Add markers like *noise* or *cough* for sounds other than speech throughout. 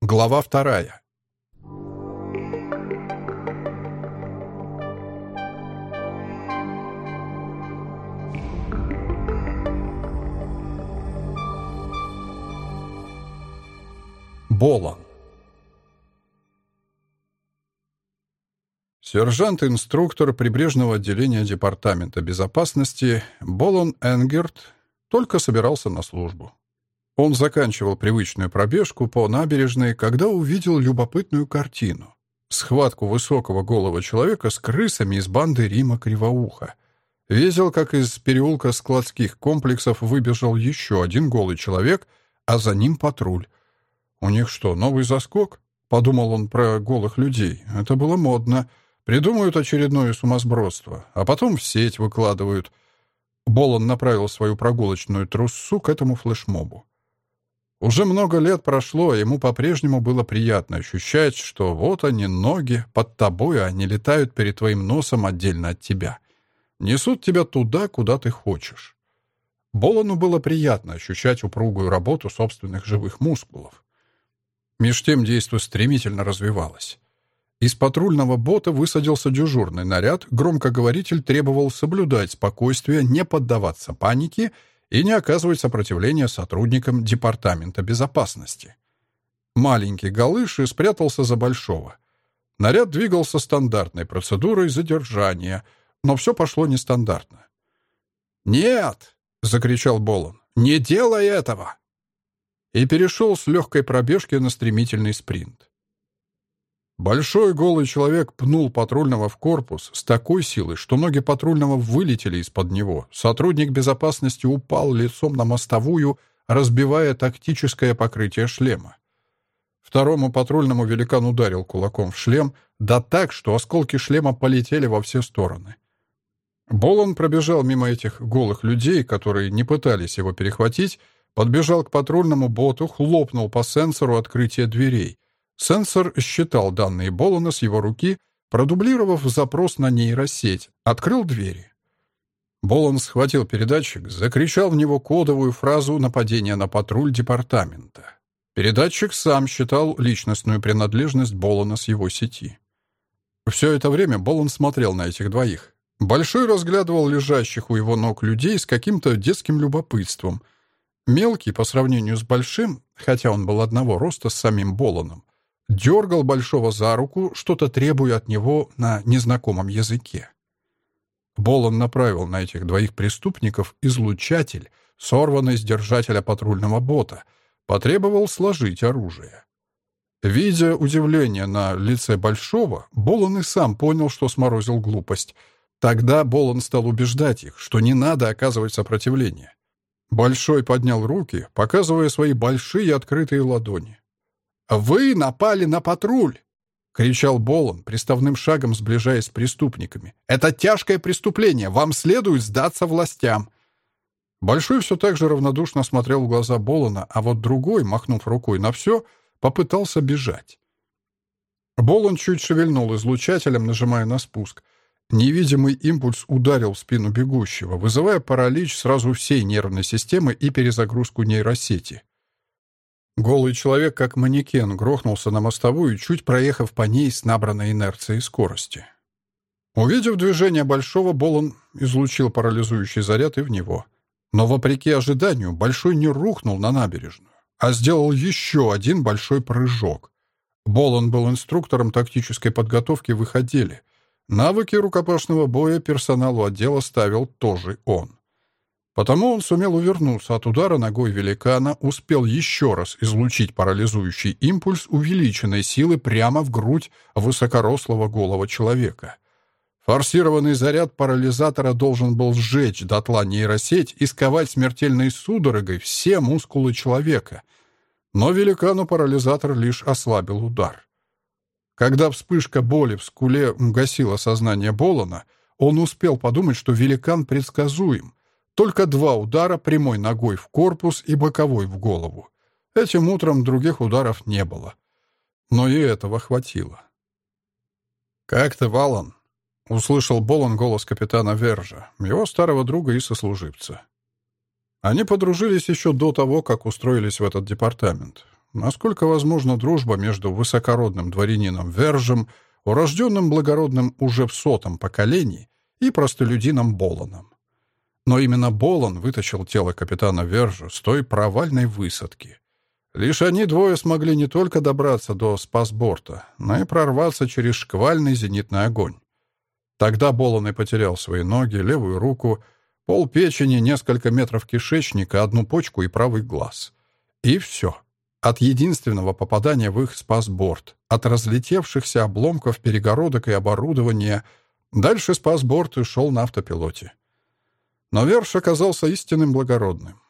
Глава вторая. Болон. Сержант-инструктор прибрежного отделения Департамента безопасности Болон Энгерт только собирался на службу. Он заканчивал привычную пробежку по набережной, когда увидел любопытную картину. Схватку высокого голого человека с крысами из банды Рима Кривоуха. Видел, как из переулка складских комплексов выбежал еще один голый человек, а за ним патруль. «У них что, новый заскок?» — подумал он про голых людей. «Это было модно. Придумают очередное сумасбродство, а потом в сеть выкладывают». Болон направил свою прогулочную труссу к этому флешмобу. Уже много лет прошло, а ему по-прежнему было приятно ощущать, что вот они, ноги, под тобой, а они летают перед твоим носом отдельно от тебя. Несут тебя туда, куда ты хочешь. Болону было приятно ощущать упругую работу собственных живых мускулов. Меж тем действо стремительно развивалось. Из патрульного бота высадился дежурный наряд, громкоговоритель требовал соблюдать спокойствие, не поддаваться панике — и не оказывать сопротивления сотрудникам Департамента безопасности. Маленький Галыши спрятался за Большого. Наряд двигался стандартной процедурой задержания, но все пошло нестандартно. «Нет!» — закричал Болон. «Не делай этого!» И перешел с легкой пробежки на стремительный спринт. Большой голый человек пнул патрульного в корпус с такой силой, что ноги патрульного вылетели из-под него. Сотрудник безопасности упал лицом на мостовую, разбивая тактическое покрытие шлема. Второму патрульному великан ударил кулаком в шлем, да так, что осколки шлема полетели во все стороны. Болон пробежал мимо этих голых людей, которые не пытались его перехватить, подбежал к патрульному боту, хлопнул по сенсору открытия дверей — Сенсор считал данные Болона с его руки, продублировав запрос на нейросеть, открыл двери. Болон схватил передатчик, закричал в него кодовую фразу нападения на патруль департамента. Передатчик сам считал личностную принадлежность Болона с его сети. Все это время Болон смотрел на этих двоих. Большой разглядывал лежащих у его ног людей с каким-то детским любопытством. Мелкий, по сравнению с Большим, хотя он был одного роста с самим Болоном, дергал Большого за руку, что-то требуя от него на незнакомом языке. Болон направил на этих двоих преступников излучатель, сорванный с держателя патрульного бота, потребовал сложить оружие. Видя удивление на лице Большого, Болон и сам понял, что сморозил глупость. Тогда Болон стал убеждать их, что не надо оказывать сопротивление. Большой поднял руки, показывая свои большие открытые ладони. «Вы напали на патруль!» — кричал Болон, приставным шагом сближаясь с преступниками. «Это тяжкое преступление! Вам следует сдаться властям!» Большой все так же равнодушно смотрел в глаза Болона, а вот другой, махнув рукой на все, попытался бежать. Болон чуть шевельнул излучателем, нажимая на спуск. Невидимый импульс ударил в спину бегущего, вызывая паралич сразу всей нервной системы и перезагрузку нейросети. Голый человек, как манекен, грохнулся на мостовую, чуть проехав по ней с набранной инерцией скорости. Увидев движение Большого, Болон излучил парализующий заряд и в него. Но, вопреки ожиданию, Большой не рухнул на набережную, а сделал еще один большой прыжок. Болон был инструктором тактической подготовки в их отделе. Навыки рукопашного боя персоналу отдела ставил тоже он. Потому он сумел увернуться от удара ногой великана, успел еще раз излучить парализующий импульс увеличенной силы прямо в грудь высокорослого голого человека. Форсированный заряд парализатора должен был сжечь дотла нейросеть и сковать смертельной судорогой все мускулы человека. Но великану парализатор лишь ослабил удар. Когда вспышка боли в скуле гасила сознание Болона, он успел подумать, что великан предсказуем, только два удара прямой ногой в корпус и боковой в голову. Этим утром других ударов не было. Но и этого хватило. «Как ты, Валан?» — услышал Болон голос капитана Вержа, его старого друга и сослуживца. Они подружились еще до того, как устроились в этот департамент. насколько возможна дружба между высокородным дворянином Вержем, урожденным благородным уже в сотом поколении, и простолюдином Болоном. Но именно Болон вытащил тело капитана Вержа с той провальной высадки. Лишь они двое смогли не только добраться до спасборта, но и прорваться через шквальный зенитный огонь. Тогда Болон и потерял свои ноги, левую руку, пол печени, несколько метров кишечника, одну почку и правый глаз. И все. От единственного попадания в их спасборд, от разлетевшихся обломков перегородок и оборудования, дальше спасборд и шел на автопилоте. Но Верш оказался истинным благородным.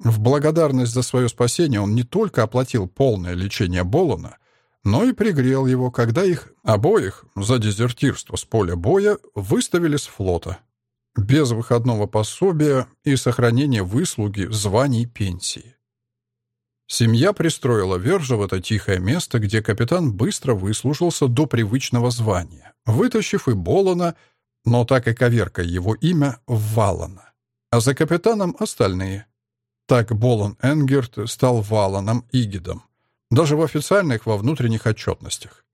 В благодарность за свое спасение он не только оплатил полное лечение Болона, но и пригрел его, когда их обоих за дезертирство с поля боя выставили с флота. Без выходного пособия и сохранения выслуги, званий, пенсии. Семья пристроила Вержа в это тихое место, где капитан быстро выслужился до привычного звания, вытащив и Болона, но так и коверкая его имя, Валана. А за капитаном остальные. Так Болон Энгерт стал Валаном Игидом, даже в официальных во внутренних отчетностях.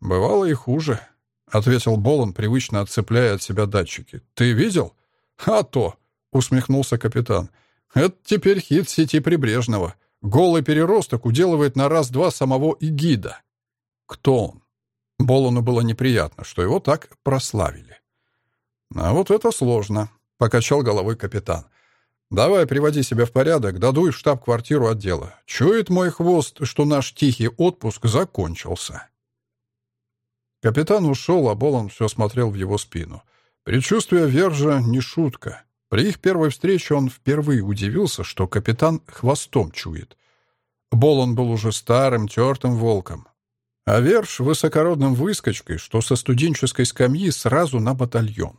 «Бывало и хуже», — ответил Болон, привычно отцепляя от себя датчики. «Ты видел?» «А то!» — усмехнулся капитан. «Это теперь хит сети Прибрежного. Голый переросток уделывает на раз-два самого Игида». «Кто он?» Болону было неприятно, что его так прославили. «А вот это сложно», — покачал головой капитан. «Давай, приводи себя в порядок, дадуй в штаб-квартиру отдела. Чует мой хвост, что наш тихий отпуск закончился». Капитан ушел, а Болон все смотрел в его спину. Предчувствие Вержа не шутка. При их первой встрече он впервые удивился, что капитан хвостом чует. Болон был уже старым, тертым волком. А Верж — высокородным выскочкой, что со студенческой скамьи сразу на батальон.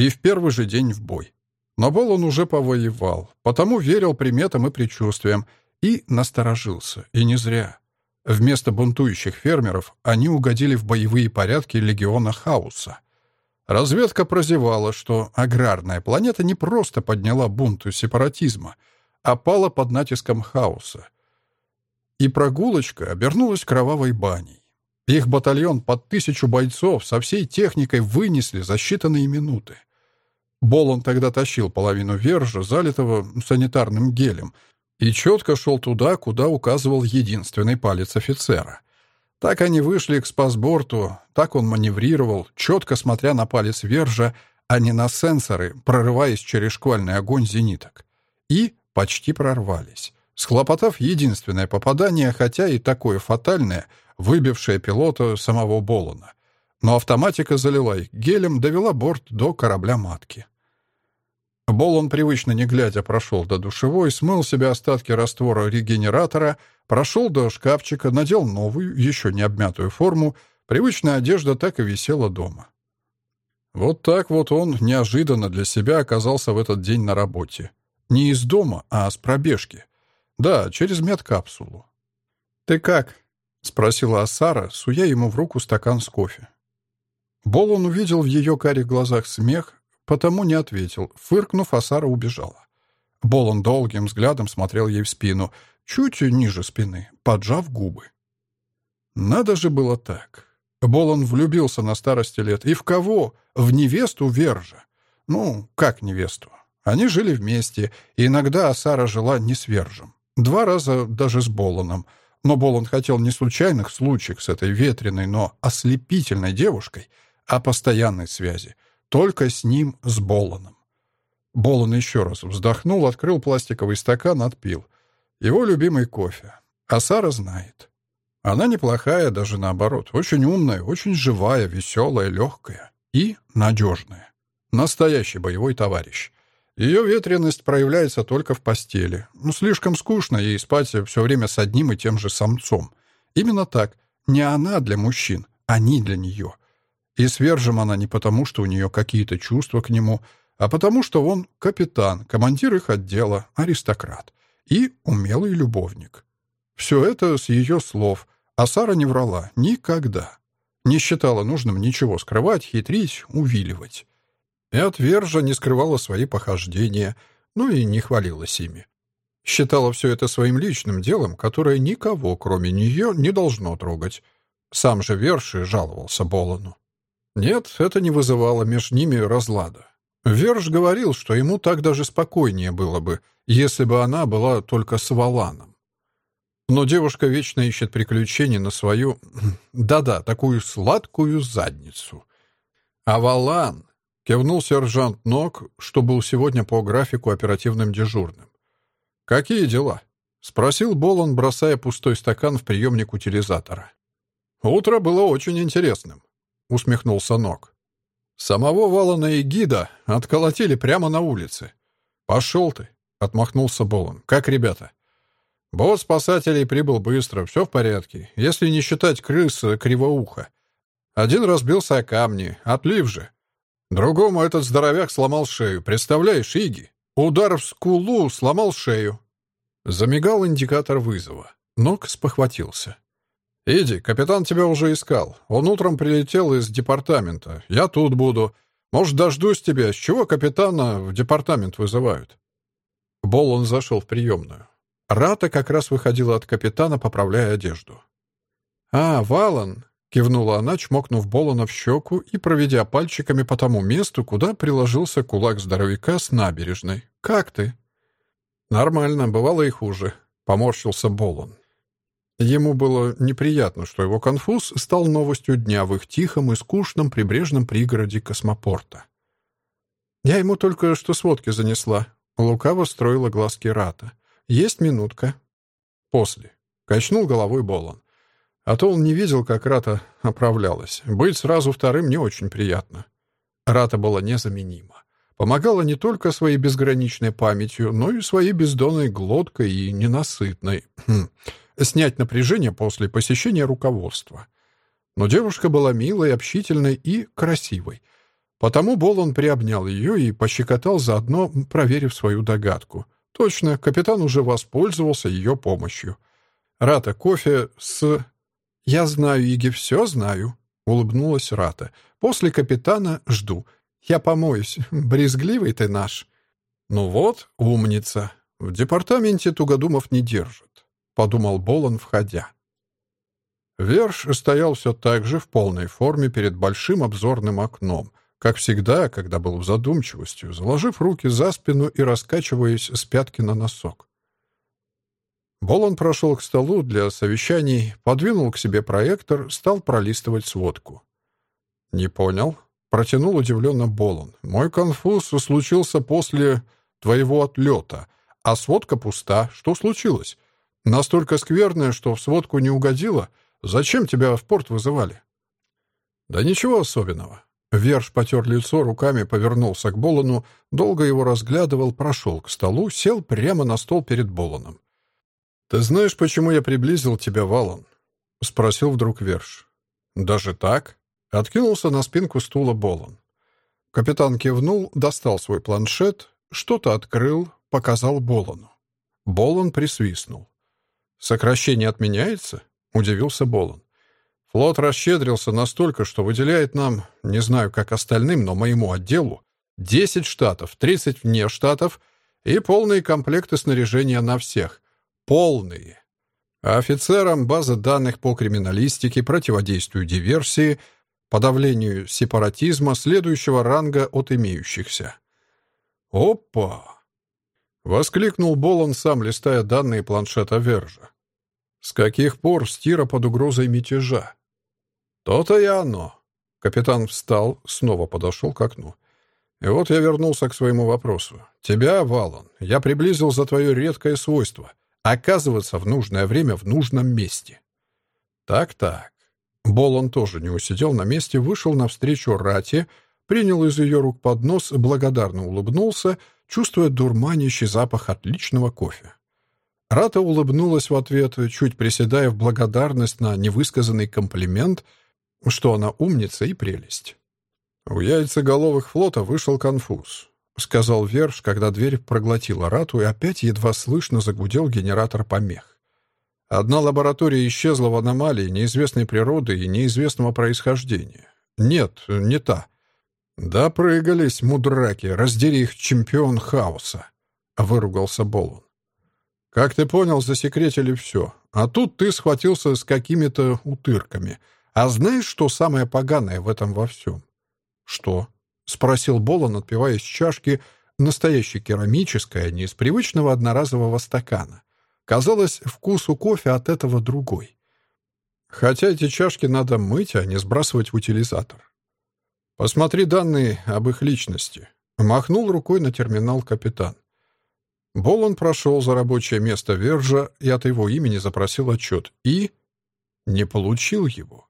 И в первый же день в бой. Но был он уже повоевал, потому верил приметам и предчувствиям, и насторожился, и не зря. Вместо бунтующих фермеров они угодили в боевые порядки легиона Хаоса. Разведка прозевала, что аграрная планета не просто подняла бунт сепаратизма, а пала под натиском хаоса. И прогулочка обернулась кровавой баней. Их батальон под тысячу бойцов со всей техникой вынесли за считанные минуты. Болон тогда тащил половину вержа, залитого санитарным гелем, и четко шел туда, куда указывал единственный палец офицера. Так они вышли к спасборту, так он маневрировал, четко смотря на палец вержа, а не на сенсоры, прорываясь через шквальный огонь зениток. И почти прорвались, схлопотав единственное попадание, хотя и такое фатальное, выбившее пилота самого Болона. Но автоматика залила их гелем, довела борт до корабля-матки. Болон, привычно не глядя, прошел до душевой, смыл себе остатки раствора регенератора, прошел до шкафчика, надел новую, еще не обмятую форму, привычная одежда так и висела дома. Вот так вот он неожиданно для себя оказался в этот день на работе. Не из дома, а с пробежки. Да, через медкапсулу. «Ты как?» — спросила Асара, суя ему в руку стакан с кофе. Болон увидел в ее карих глазах смех, потому не ответил. Фыркнув, Асара убежала. Болон долгим взглядом смотрел ей в спину, чуть ниже спины, поджав губы. Надо же было так. Болон влюбился на старости лет. И в кого? В невесту Вержа. Ну, как невесту? Они жили вместе, и иногда Асара жила не с Вержем. Два раза даже с Болоном. Но Болон хотел не случайных случаев с этой ветреной, но ослепительной девушкой, а постоянной связи — только с ним, с Боланом. Болан еще раз вздохнул, открыл пластиковый стакан, отпил. Его любимый кофе. А Сара знает. Она неплохая, даже наоборот. Очень умная, очень живая, веселая, легкая и надежная. Настоящий боевой товарищ. Ее ветренность проявляется только в постели. Ну, слишком скучно ей спать все время с одним и тем же самцом. Именно так. Не она для мужчин, они для нее. И свержем она не потому, что у нее какие-то чувства к нему, а потому, что он капитан, командир их отдела, аристократ и умелый любовник. Все это с ее слов, а Сара не врала никогда. Не считала нужным ничего скрывать, хитрить, увиливать. И от Вержа не скрывала свои похождения, ну и не хвалилась ими. Считала все это своим личным делом, которое никого, кроме нее, не должно трогать. Сам же Верши жаловался Болону. Нет, это не вызывало между ними разлада. Верш говорил, что ему так даже спокойнее было бы, если бы она была только с Валаном. Но девушка вечно ищет приключений на свою... *clears throat* Да-да, такую сладкую задницу. А Валан... Кивнул сержант Нок, что был сегодня по графику оперативным дежурным. «Какие дела?» — спросил Болон, бросая пустой стакан в приемник утилизатора. «Утро было очень интересным», — усмехнулся Нок. «Самого Валана и гида отколотили прямо на улице». «Пошел ты», — отмахнулся Болон. «Как ребята?» «Бот спасателей прибыл быстро, все в порядке, если не считать крыс кривоуха. Один разбился о камни, отлив же. Другому этот здоровяк сломал шею, представляешь, Иги?» Удар в скулу сломал шею. Замигал индикатор вызова. Нок спохватился. «Иди, капитан тебя уже искал. Он утром прилетел из департамента. Я тут буду. Может, дождусь тебя. С чего капитана в департамент вызывают?» Болон зашел в приемную. Рата как раз выходила от капитана, поправляя одежду. «А, Валан!» Кивнула она, чмокнув Болона в щеку и проведя пальчиками по тому месту, куда приложился кулак здоровяка с набережной. «Как ты?» «Нормально, бывало и хуже», — поморщился Болон. Ему было неприятно, что его конфуз стал новостью дня в их тихом и скучном прибрежном пригороде космопорта. «Я ему только что сводки занесла», — лукаво строила глазки Рата. «Есть минутка». «После», — качнул головой Болон. А то он не видел, как Рата оправлялась. Быть сразу вторым не очень приятно. Рата была незаменима. Помогала не только своей безграничной памятью, но и своей бездонной глоткой и ненасытной. *clears throat* Снять напряжение после посещения руководства. Но девушка была милой, общительной и красивой. Потому Болон приобнял ее и пощекотал заодно, проверив свою догадку. Точно, капитан уже воспользовался ее помощью. Рата кофе с «Я знаю, Иги, все знаю», — улыбнулась Рата. «После капитана жду. Я помоюсь. Брезгливый ты наш». «Ну вот, умница. В департаменте тугодумов не держат», — подумал Болон, входя. Верш стоял все так же в полной форме перед большим обзорным окном, как всегда, когда был в задумчивости, заложив руки за спину и раскачиваясь с пятки на носок. Болон прошел к столу для совещаний, подвинул к себе проектор, стал пролистывать сводку. «Не понял?» — протянул удивленно Болон. «Мой конфуз случился после твоего отлета, а сводка пуста. Что случилось? Настолько скверная, что в сводку не угодила? Зачем тебя в порт вызывали?» «Да ничего особенного». Верш потер лицо, руками повернулся к Болону, долго его разглядывал, прошел к столу, сел прямо на стол перед Болоном. «Ты знаешь, почему я приблизил тебя, Валан?» — спросил вдруг Верш. «Даже так?» — откинулся на спинку стула Болон. Капитан кивнул, достал свой планшет, что-то открыл, показал Болону. Болон присвистнул. «Сокращение отменяется?» — удивился Болон. «Флот расщедрился настолько, что выделяет нам, не знаю, как остальным, но моему отделу, 10 штатов, 30 вне штатов и полные комплекты снаряжения на всех — полные. А офицерам база данных по криминалистике, противодействию диверсии, подавлению сепаратизма следующего ранга от имеющихся. «Опа!» — воскликнул Болон, сам листая данные планшета Вержа. «С каких пор стира под угрозой мятежа?» «То-то и оно!» Капитан встал, снова подошел к окну. И вот я вернулся к своему вопросу. «Тебя, Валан, я приблизил за твое редкое свойство оказываться в нужное время в нужном месте. Так-так. Болон тоже не усидел на месте, вышел навстречу Рате, принял из ее рук поднос, благодарно улыбнулся, чувствуя дурманящий запах отличного кофе. Рата улыбнулась в ответ, чуть приседая в благодарность на невысказанный комплимент, что она умница и прелесть. У яйцеголовых флота вышел конфуз. — сказал Верш, когда дверь проглотила рату, и опять едва слышно загудел генератор помех. Одна лаборатория исчезла в аномалии неизвестной природы и неизвестного происхождения. Нет, не та. Да прыгались, мудраки, раздери их чемпион хаоса, — выругался Болон. Как ты понял, засекретили все. А тут ты схватился с какими-то утырками. А знаешь, что самое поганое в этом во всем? Что? — спросил Болон, отпивая из чашки, настоящей керамической, а не из привычного одноразового стакана. Казалось, вкус у кофе от этого другой. Хотя эти чашки надо мыть, а не сбрасывать в утилизатор. Посмотри данные об их личности. Махнул рукой на терминал капитан. Болон прошел за рабочее место Вержа и от его имени запросил отчет. И не получил его.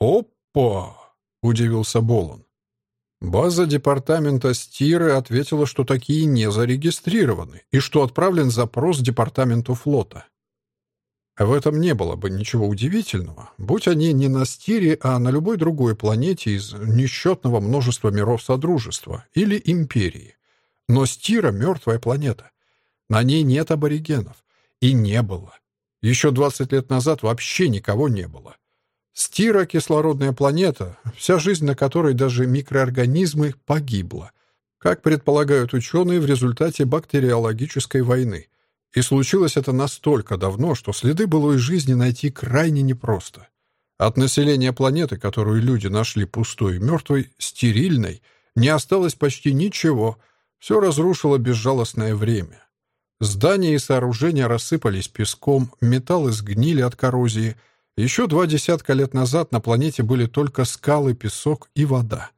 «Опа!» — удивился Болон. База департамента Стиры ответила, что такие не зарегистрированы и что отправлен запрос департаменту флота. В этом не было бы ничего удивительного, будь они не на Стире, а на любой другой планете из несчетного множества миров Содружества или Империи. Но Стира — мертвая планета. На ней нет аборигенов. И не было. Еще 20 лет назад вообще никого не было. Стира — кислородная планета, вся жизнь на которой даже микроорганизмы погибла, как предполагают ученые в результате бактериологической войны. И случилось это настолько давно, что следы былой жизни найти крайне непросто. От населения планеты, которую люди нашли пустой и мертвой, стерильной, не осталось почти ничего, все разрушило безжалостное время. Здания и сооружения рассыпались песком, металлы сгнили от коррозии — еще два десятка лет назад на планете были только скалы, песок и вода.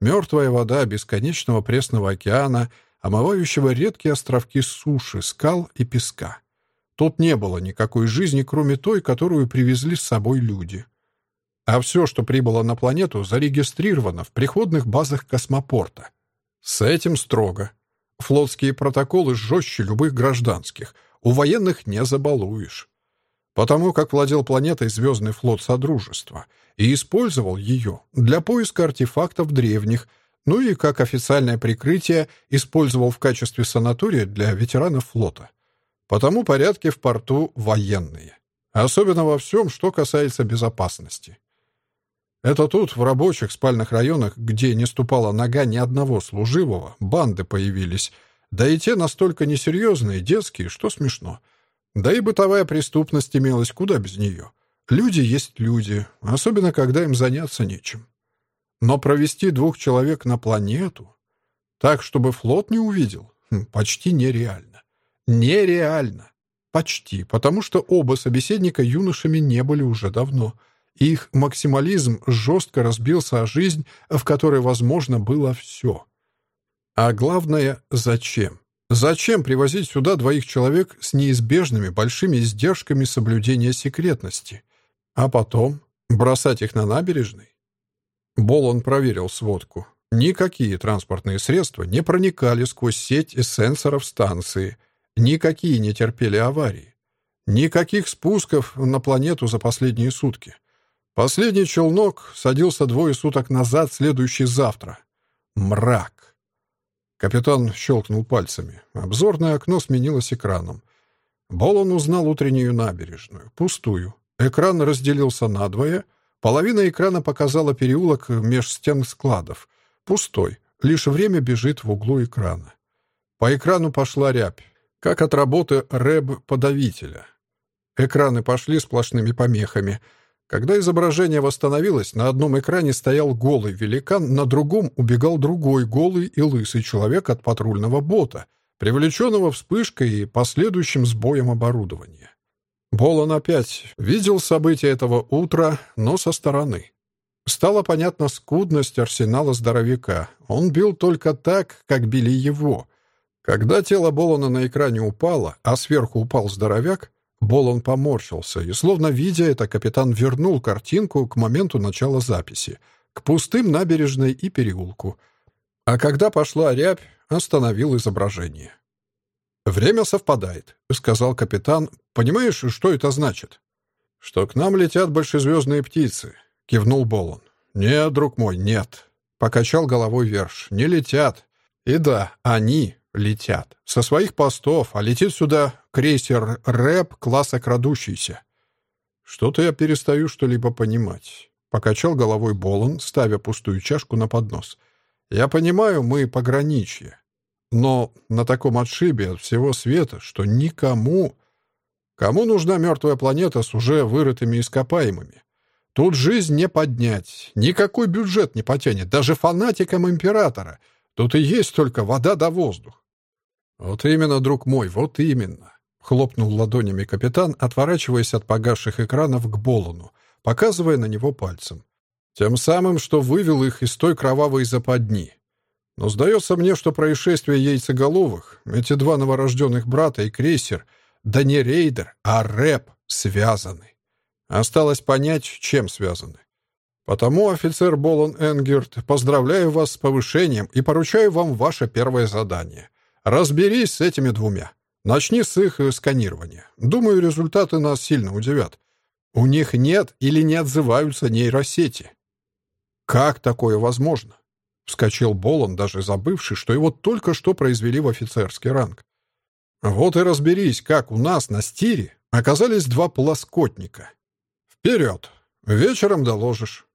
Мертвая вода бесконечного пресного океана, омывающего редкие островки суши, скал и песка. Тут не было никакой жизни, кроме той, которую привезли с собой люди. А все, что прибыло на планету, зарегистрировано в приходных базах космопорта. С этим строго. Флотские протоколы жестче любых гражданских. У военных не забалуешь потому как владел планетой Звездный флот Содружества и использовал ее для поиска артефактов древних, ну и как официальное прикрытие использовал в качестве санатория для ветеранов флота. Потому порядки в порту военные. Особенно во всем, что касается безопасности. Это тут, в рабочих спальных районах, где не ступала нога ни одного служивого, банды появились, да и те настолько несерьезные, детские, что смешно — да и бытовая преступность имелась куда без нее. Люди есть люди, особенно когда им заняться нечем. Но провести двух человек на планету так, чтобы флот не увидел, хм, почти нереально. Нереально. Почти, потому что оба собеседника юношами не были уже давно. Их максимализм жестко разбился о жизнь, в которой возможно было все. А главное, зачем? Зачем привозить сюда двоих человек с неизбежными большими издержками соблюдения секретности? А потом бросать их на набережной? Болон проверил сводку. Никакие транспортные средства не проникали сквозь сеть сенсоров станции. Никакие не терпели аварии. Никаких спусков на планету за последние сутки. Последний челнок садился двое суток назад, следующий завтра. Мрак. Капитан щелкнул пальцами. Обзорное окно сменилось экраном. Болон узнал утреннюю набережную. Пустую. Экран разделился надвое. Половина экрана показала переулок меж стен складов. Пустой. Лишь время бежит в углу экрана. По экрану пошла рябь, как от работы рэб-подавителя. Экраны пошли сплошными помехами — когда изображение восстановилось, на одном экране стоял голый великан, на другом убегал другой голый и лысый человек от патрульного бота, привлеченного вспышкой и последующим сбоем оборудования. Болон опять видел события этого утра, но со стороны. Стала понятна скудность арсенала здоровяка. Он бил только так, как били его. Когда тело Болона на экране упало, а сверху упал здоровяк, Болон поморщился, и, словно видя это, капитан вернул картинку к моменту начала записи, к пустым набережной и переулку. А когда пошла рябь, остановил изображение. «Время совпадает», — сказал капитан. «Понимаешь, что это значит?» «Что к нам летят большезвездные птицы», — кивнул Болон. «Нет, друг мой, нет», — покачал головой Верш. «Не летят. И да, они летят. Со своих постов, а летит сюда крейсер «Рэп» класса «Крадущийся». Что-то я перестаю что-либо понимать. Покачал головой Болон, ставя пустую чашку на поднос. Я понимаю, мы пограничье. Но на таком отшибе от всего света, что никому... Кому нужна мертвая планета с уже вырытыми ископаемыми? Тут жизнь не поднять, никакой бюджет не потянет, даже фанатикам императора. Тут и есть только вода да воздух. Вот именно, друг мой, вот именно. Хлопнул ладонями капитан, отворачиваясь от погасших экранов к Болону, показывая на него пальцем. Тем самым, что вывел их из той кровавой западни. Но сдается мне, что происшествие яйцеголовых, эти два новорожденных брата и крейсер, да не рейдер, а рэп, связаны. Осталось понять, чем связаны. Потому, офицер Болон Энгерт, поздравляю вас с повышением и поручаю вам ваше первое задание. Разберись с этими двумя. Начни с их сканирования. Думаю, результаты нас сильно удивят. У них нет или не отзываются нейросети. Как такое возможно? Вскочил Болон, даже забывший, что его только что произвели в офицерский ранг. Вот и разберись, как у нас на стире оказались два полоскотника. Вперед! Вечером доложишь.